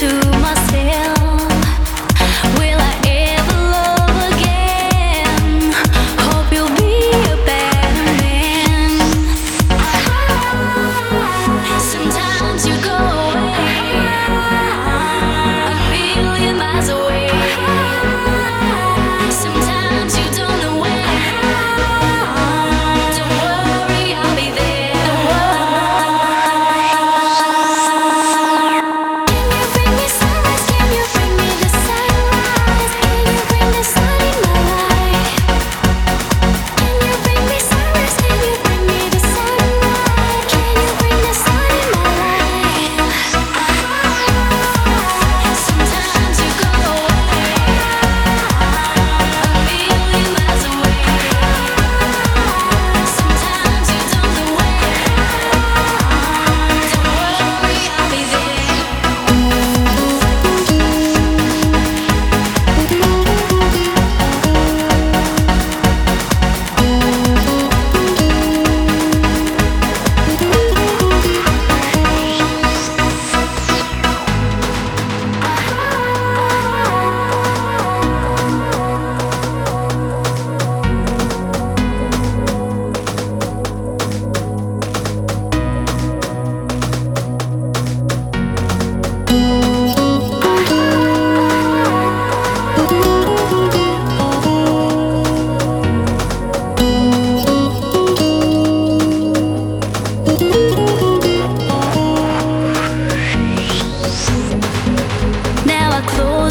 to myself.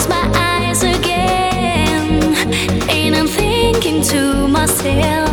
my eyes again, and I'm thinking to myself.